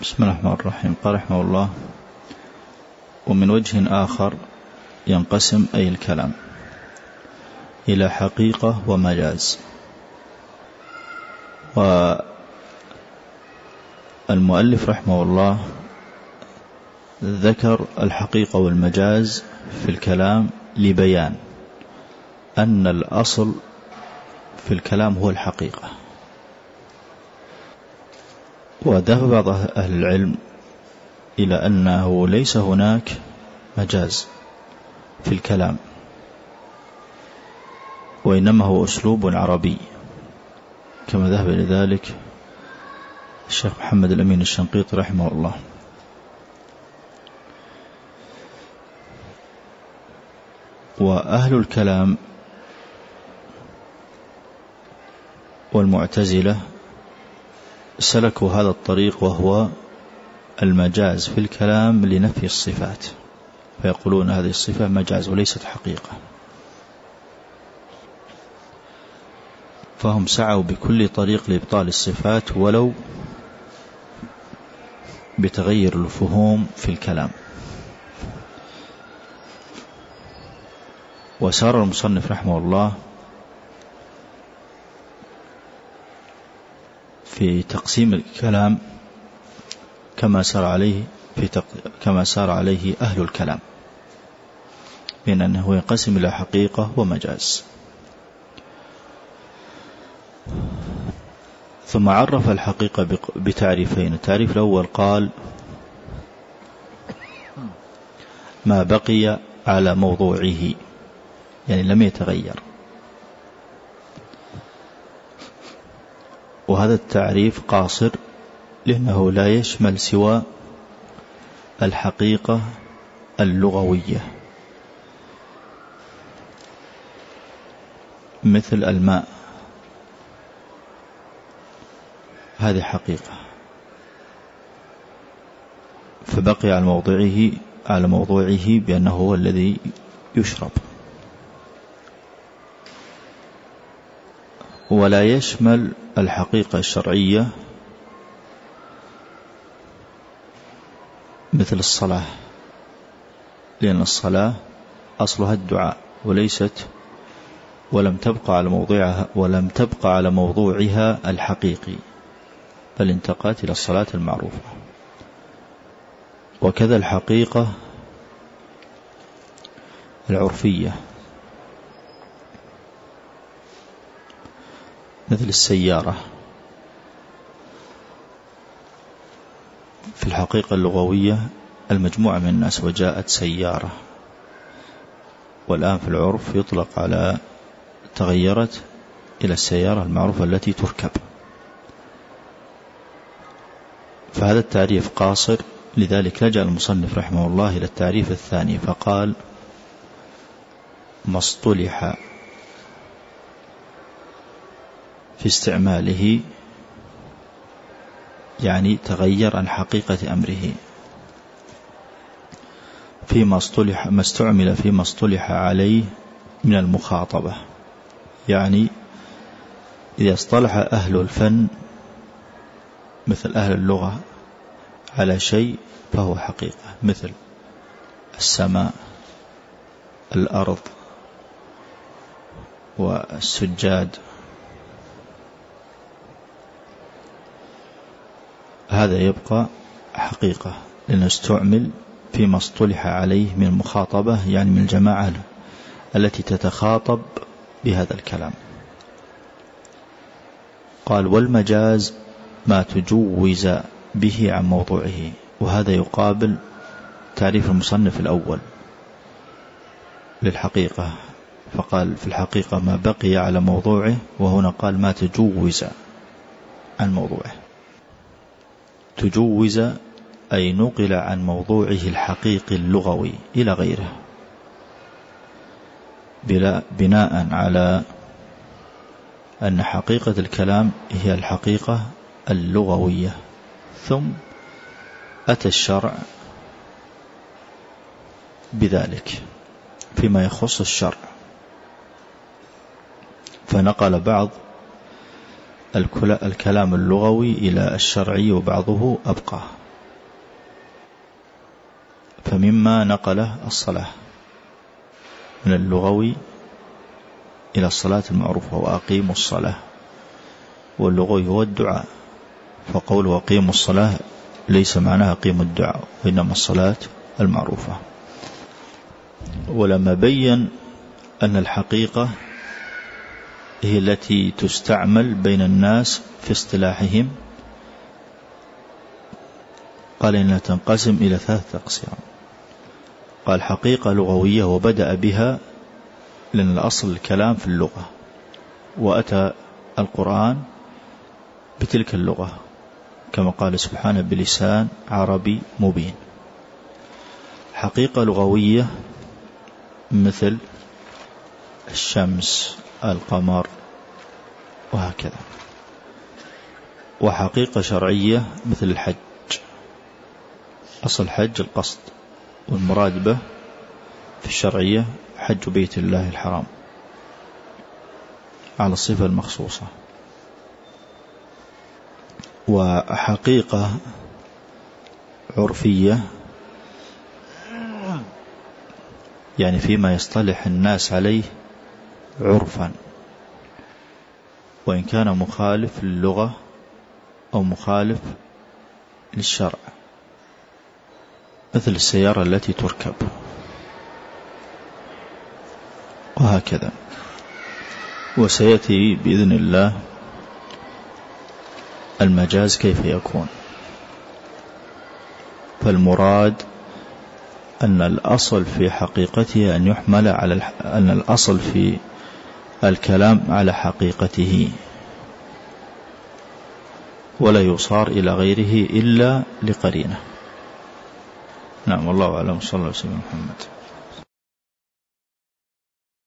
بسم الله الرحمن الرحيم. قال رحمه الله ومن وجه آخر ينقسم أي الكلام إلى حقيقة ومجاز. والمؤلف رحمه الله ذكر الحقيقة والمجاز في الكلام لبيان أن الأصل في الكلام هو الحقيقة. وذهب بعض أهل العلم إلى أنه ليس هناك مجاز في الكلام وإنما هو أسلوب عربي كما ذهب إلى ذلك الشيخ محمد الأمين الشنقيط رحمه الله. وأهل الكلام والمعتزلة سلكوا هذا الطريق وهو المجاز في الكلام لنفي الصفات. فيقولون هذه الصفة مجاز وليست حقيقة. فهم سعوا بكل طريق لإبطال الصفات ولو بتغير الفهوم في الكلام. وسار المصنف رحمه الله في تقسيم الكلام كما سار عليه في تق... كما سار عليه أهل الكلام من أنه ينقسم إلى حقيقة ومجاز. ثم عرف الحقيقة بتعريفين. التعريف الأول قال ما بقي على موضوعه يعني لم يتغير. وهذا التعريف قاصر لأنه لا يشمل سوى الحقيقة اللغوية. مثل الماء. هذه حقيقة. فبقي على موضعه على موضوعه بأنه هو الذي يشرب. ولا يشمل الحقيقة الشرعية مثل الصلاة لأن الصلاة أصلها الدعاء وليست ولم تبقى على موضعها ولم تبقى على موضوعها الحقيقي بل انتقلت إلى الصلاة المعروفة. وكذا الحقيقة العرفية. مثل السيارة. في الحقيقة اللغوية المجموعة من الناس وجاءت سيارة. والآن في العرف يطلق على تغيرت إلى السيارة المعروفة التي تركب. فهذا التعريف قاصر لذلك لجأ المصنف رحمه الله إلى التعريف الثاني فقال ما اصطلح في استعماله يعني تغير عن حقيقة أمره. فيما اصطلح ما استعمل فيما اصطلح عليه من المخاطبة. يعني إذا اصطلح أهل الفن مثل أهل اللغة على شيء فهو حقيقة مثل السماء الأرض والسجاد. هذا يبقى حقيقة لأنه استعمل فيما اصطلح عليه من المخاطبة يعني من الجماعة التي تتخاطب بهذا الكلام. قال والمجاز ما تجوز به عن موضوعه. وهذا يقابل تعريف المصنف الأول للحقيقة. فقال في الحقيقة ما بقي على موضوعه وهنا قال ما تجوز عن موضوعه. تجوز أي نقل عن موضوعه الحقيقي اللغوي إلى غيره. بلا بناء على أن حقيقة الكلام هي الحقيقة اللغوية. ثم أتى الشرع بذلك فيما يخص الشرع. فنقل بعض الكلام اللغوي إلى الشرعي وبعضه أبقى. فمما نقله الصلاة. من اللغوي إلى الصلاة المعروفة وأقيموا الصلاة. واللغوي هو الدعاء. فقوله أقيموا الصلاة ليس معناها أقيموا الدعاء وإنما الصلاة المعروفة. ولما بين أن الحقيقة هي التي تستعمل بين الناس في اصطلاحهم. قال إنها تنقسم إلى ثلاثة أقسام. قال حقيقة لغوية وبدأ بها لأن الأصل الكلام في اللغة. وأتى القرآن بتلك اللغة. كما قال سبحانه بلسان عربي مبين. حقيقة لغوية مثل الشمس. القمر وهكذا. وحقيقة شرعية مثل الحج. أصل الحج القصد والمراد به في الشرعية حج بيت الله الحرام. على الصفة المخصوصة. وحقيقة عرفية يعني فيما يصطلح الناس عليه عرفا. وإن كان مخالف للغة أو مخالف للشرع. مثل السيارة التي تركب. وهكذا. وسيأتي بإذن الله المجاز كيف يكون. فالمراد أن الأصل في حقيقته أن يحمل على أن الأصل في الكلام على حقيقته. ولا يصار إلى غيره إلا لقرينة. نعم والله أعلم. صلى الله عليه وسلم محمد.